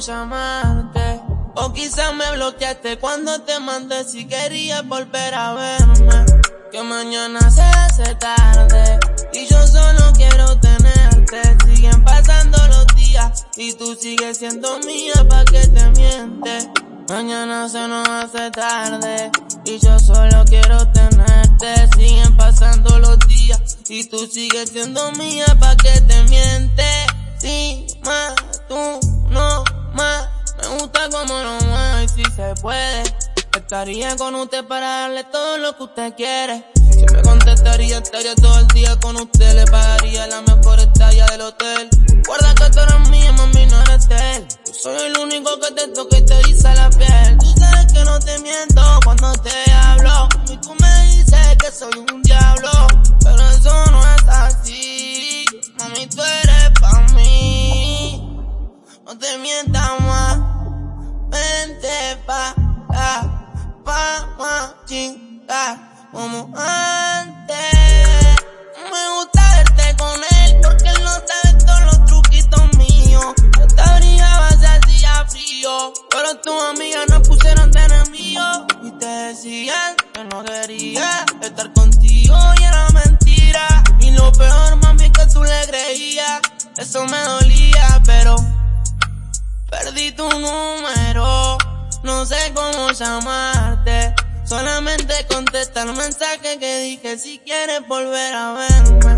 llamarte. O quizás me bloqueaste cuando te mandé si querías volver a verme. Que mañana se hace tarde y yo solo quiero tenerte. Siguen pasando los días y tú sigues siendo mía pa' que te mientes. Mañana se nos hace tarde y yo solo quiero tenerte. Siguen pasando los días y tú sigues siendo mía pa' que te mientes. Como si se puede. Estaría con usted para darle todo lo que usted quiere. Si me contestaría, estaría todo el día con usted. Le pagaría la mejor estalla del hotel. Guarda que tú eres mía, mami, no eres él. Yo soy el único que te toca y te dice la piel. Tú sabes que no te miento cuando te decían que no quería estar contigo y era mentira. Y lo peor, mami, que tú le creías. Eso me dolía, pero perdí tu número. No sé cómo llamarte. Solamente contesta el mensaje que dije si quieres volver a verme.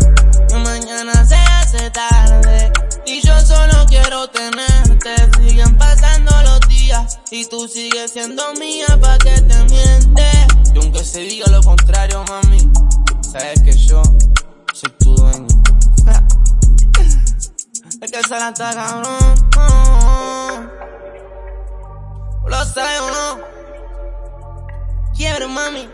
Mañana se hace tarde y yo solo quiero tenerte. Siguen pasando los días y tú sigues siendo mía pa' que te se diga lo contrario, mami, sabes que yo soy tu dueño. Es que se la está cabrón. ¿Lo sabes o no? Quiero, mami.